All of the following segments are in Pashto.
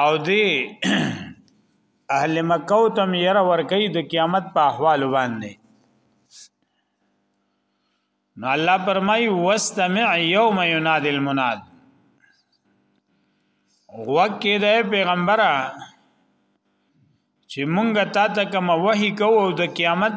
او دی اهل مکه او تم ير ور کوي د قیامت په احوال باندې نو الله پرمای واستمع یوم یناد المناد وکه د پیغمبره چې مونږه تا ته کوم وਹੀ کوو د قیامت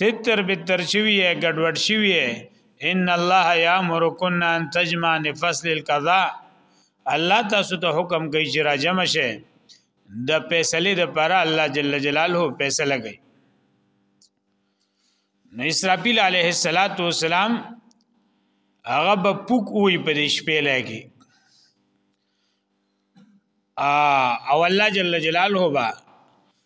تتر بتر شوی ګډوډ شوی ان الله یامرکن ان تجمع نفصل القضاء الله تاسو ته حکم کوي چې را جمع شي د فیصله د پر الله جل جلاله فیصله کوي نو اسرافیل علیه الصلاۃ والسلام هغه به پوک وي په دې شپې لګي او الله جل جلاله با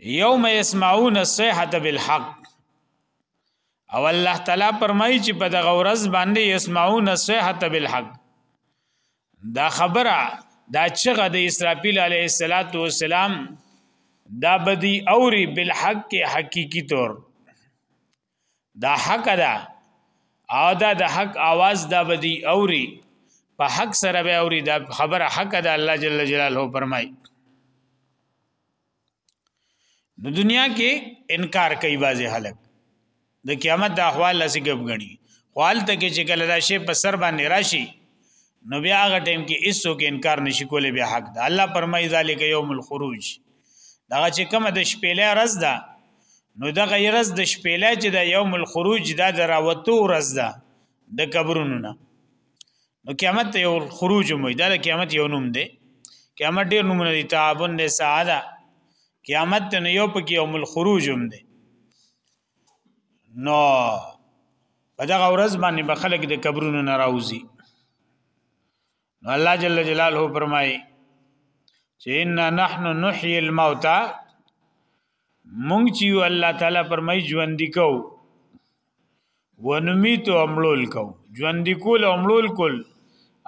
یوم یسمعون الصیحه بالحق او الله تعالی فرمایي چې په دغه ورځ باندې یسمعون الصیحه بالحق دا خبره دا چغه د اسرافیل علیه الصلاۃ والسلام دا بدی اوري بالحق حقیقی طور دا حق ده او دا د حق आवाज دا بدی اوري په حق سره به اوري دا خبره حق ده الله جل جلاله فرمای د دنیا کې انکار کوي بعضی خلک د قیامت د احوال لسی ګب غني خپل ته کې چې کله دا شی په سر باندې راشي نو بیا هغه ټیم کې ایسو کې انکار نشي کولای بیا حق ده الله فرمایي ذالک یوم الخروج دا چې کومه د شپېلې رز ده نو دغه ورځ د شپېلې چې د یوم الخروج دا د راوتو ورځ ده د قبرونو نه نو قیامت ته یو خروج مو دا د قیامت یو نوم دی قیامت ډیر نمونه دي تعاون دي سعاده قیامت ته نه یو پکې یوم الخروج هم دي نو په دغه ورځ باندې به خلک د قبرونو نه راوځي نو الله جل جلاله فرمایي چې ان نحن نحيي الموتى مونږ چې الله تعالی فرمایي ژوند کو ونمیت املول کو ژوند کول املول کول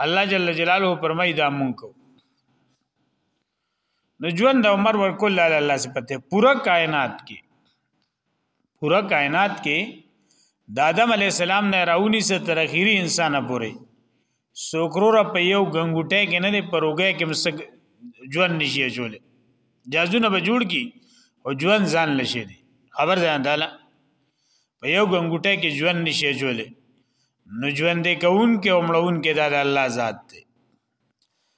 الله جل جلاله فرمایي دا مونږ کو نو ژوند د عمر ورکول لاله الله صفت ده پورا کائنات کې پورا کائنات کې د آدم علی السلام نه راونی سره تر اخیری انسان پورې سوکرور په یو غنګوټه کې نه پروګه کې مسګ ژوند نشي جوړه جازونه به جوړ کی او ژوند ځان لشي دي خبر ځان داله په یو غنګوټه کې ژوند نشي جوړه نو ژوند دې کون کې او مړون کې دا د الله ذات دی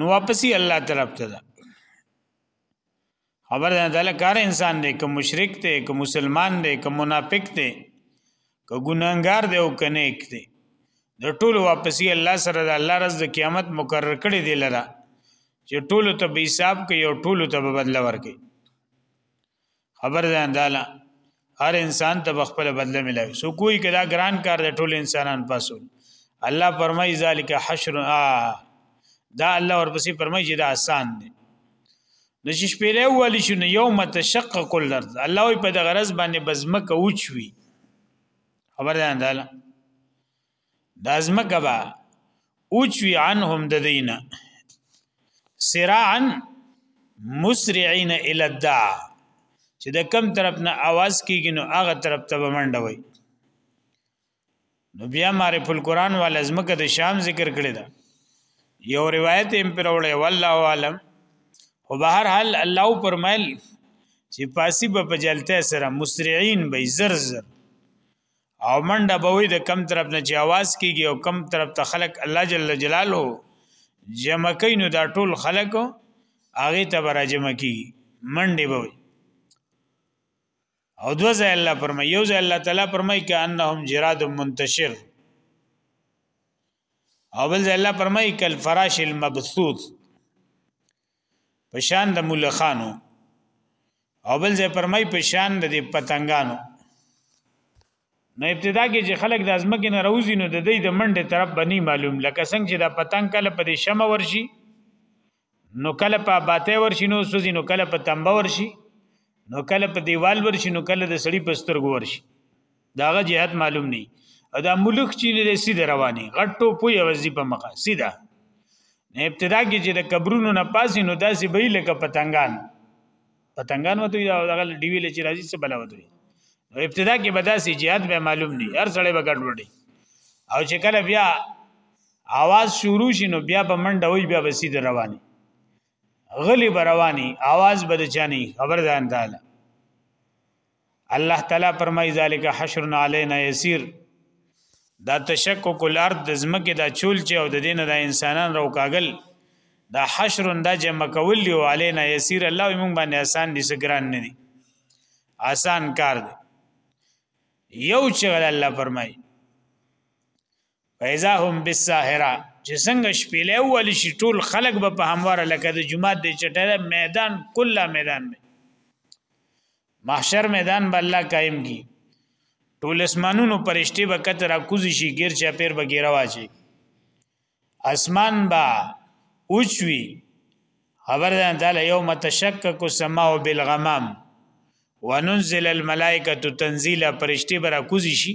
نو واپسی الله طرف ته ده خبر ده دل کار انسان دی که مشرک دی که مسلمان دی که منافق دی که ګناهګار دی او که نیک دی د ټول واپسی الله سره د الله رز د قیامت مقرر کړی دی لره چې ټول ته به حساب کوي او ټول ته به بدله ورکړي خبر ده انداله هر انسان ته خپل بدله ملایو سو کوی کدا ګران کار د ټول انسانان پاسو الله فرمای ذالک حشر آ دا الله ورپسې فرمای چې دا آسان دی نو چې شپې له ولې شو نو یوم تشقق الارض الله وي په دغه غرض باندې بزمکه اوچوي خبر ده انداله دا زمکه با اوچوی عنهم د دینه سراعا مسرعين الى الدعاء چې د کم طرف نه आवाज کیږي نو هغه طرف ته منډه وای نو بیا معرف القرآن ول ازمکه د شام ذکر کړی دا یو روایت هم پر وړي والله عالم خو به هر حال الله پرمایل چې پاسی به پجلته سره مسرعين به زر زر او منډه به وي د کم طرف نه چې आवाज کیږي او کم طرف ته خلق الله جل جلاله جمع کینو دا ټول خلق هغه ته راجم کی منډه به وي او دوزه الله فرمای یو ځای الله تعالی فرمای ک انهم جراد منتشر او بل ځای الله فرمای ک الفراش المبثوث په شان د ملخانو او بل ځای پرمای په شان د پتنګانو نو ابتدا کې چې خلک د ازمکه نه روزي نو د دې د منډه طرف بني معلوم لکه څنګه چې دا پتنګ کله په دې شمه ورشي نو کله په باته ورشي نو سوزي نو کله په تنبه ورشي نو کله په دیوال ورشي نو کله د سړی په سترګو ورشي داغه جهاد معلوم نه او دا ملک چې لري سیده رواني غټو پوی وزي په مخه سیده نه ابتدا کې چې د قبرونو نه پاسې نو داسې به لکه پتنګان پتنګان وته دا دغه ډیوی لچ راځي څه بلا وته ابتدا کې به داسې جهاد به معلوم نه هر سړی به ګډ وډي او چې کله بیا आवाज شروع شي نو بیا به منډه وي بیا به سیده رواني غلی برواني आवाज بد چانی خبر ده انداله الله تعالی فرمای ذالک حشر علینا یسیر دا تشکک الارض د زمکه دا چول چې او د دین د انسانان رو کاغل دا حشر دا جمع کول دی علینا یسیر الله موږ باندې آسان دي سګران نه دي آسان کار دی یو چې الله فرمای فاذا هم بالساهره چې څنګه شپېلې ول شي ټول خلق به په همواره لکه د جمعه د چټره میدان کله میدان به محشر میدان به الله قائم کی ټول اسمانونو پرشتي به کتر کوزي شي غیر چا پیر به غیر واچي اسمان با اوچوي خبر ده تعالی یوم تشکک السماء بالغمام وننزل الملائکه تنزیلا پرشتي برا کوزي شي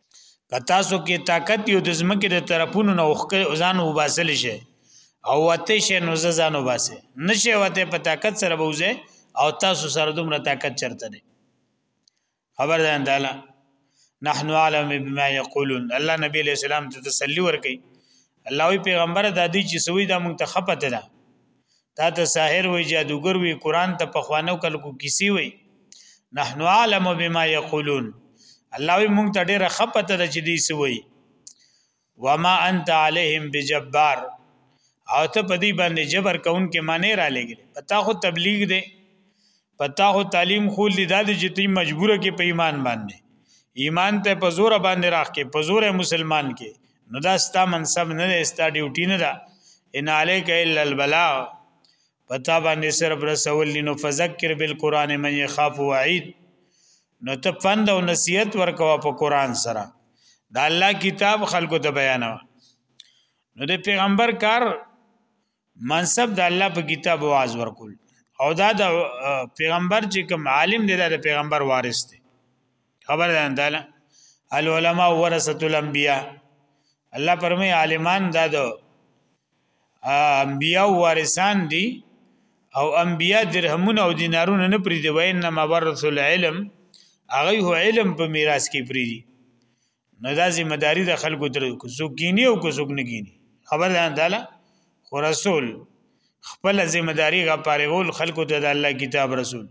کتا سو کې طاقت یو د زمکه د طرفونو نه اوخ ځان وباسل شي او وته شي نو ځان وباسه نشه وته په طاقت سره بوزه او تاسو سره دومره طاقت چرته دی خبر ده انداله نحن عالم بما يقولون الله نبی علیہ السلام ته تسلی ورکړي الله وی پیغمبر د دې چې سوی دا مونږ ته خپته ده تا ته ساحر وی جادوګر وی قران ته په خوانو کلکو کیسی وی نحنو عالم بما یقولون الله وی مونږ ته ډیره خپته ده چې دی سوی وما انت عليهم بجبار او ته په دې باندې جبر کون کې معنی را لګل پتا خو تبلیغ دی پتا هو تعلیم خو لیدا د جتی مجبور کې په ایمان باندې ایمان ته په زور باندې راخ کې په زور مسلمان کې نو دا ستا منصب نه دی ستا ډیوټي نه ده ان علیک الا البلاغ پتا باندې صرف رسول لینو فذکر بالقران من يخاف وعید نو ته پند او نصیحت ورکوا په قران سره دا الله کتاب خلکو ته بیانوه نو د پیغمبر کار منصب د الله په کتاب واز ورکول او دا د پیغمبر چې کوم عالم دی د پیغمبر وارث دی خبر ده انداله العلماء ورثه الانبیاء الله پرمه عالمان دا د انبیاء وارثان دي او انبیاء درهمونه او دینارونه نه پریدي وینما ورث العلم هغه علم په میراث کې پریدي نو دا ذمہ داری د خلکو تر کوڅو کینی او کوڅو نه کینی خبر ده تعالی خو رسول خپل ذمہ داری غا پارول خلکو ته د الله کتاب رسول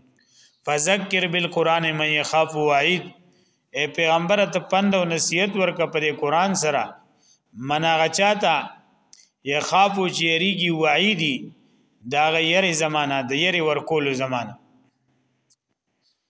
فذکر بالقران من يخاف وعید اے پیغمبر ته پند او نصیحت ورک پر قران سره مناغه چاته یخاف چیریږي وعیدی دا غیر زمانہ د یری ورکول زمانہ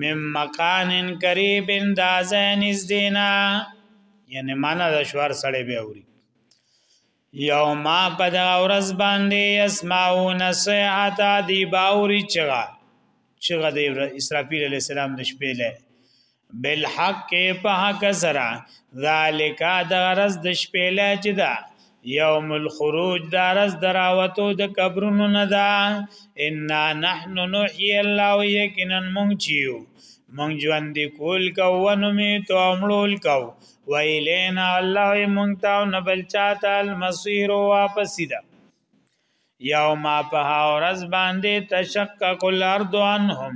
مم مکان قریب اندازه نزدینا یعنی معنا د شوار سړی به اوري یوما په د اورز باندې اسمعون صیحه دی باوري چغا چغا د اسرافیل علی السلام د شپې له بالحق په حق سره ذالک د غرض د شپې له چې دا یوم الخروج دا رز دراوتو د قبرونو نه دا ان نحن نحيي الله یقینا مونږ چیو مونږ ژوند کول کو ونمی تو امړول کو ویلینا الله مونږ تاو نه بل چاته المصير واپس ده یوم په اورز باندې تشقق الارض عنهم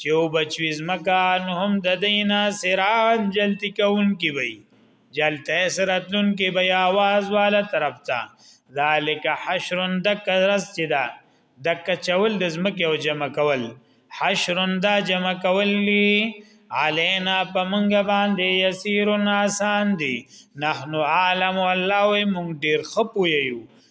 چې او بچوي زمکان هم د دینا سران جلتی کون کی وي جلته سرتلون کی بیا आवाज والا طرف ته ذالک حشر دک رس چې دا دک چول د زمکه او جمع کول حشر دا جمع کول لی علینا پمنګ باندې یسیرون آسان دی نحنو عالم الله و مونږ ډیر خپو یو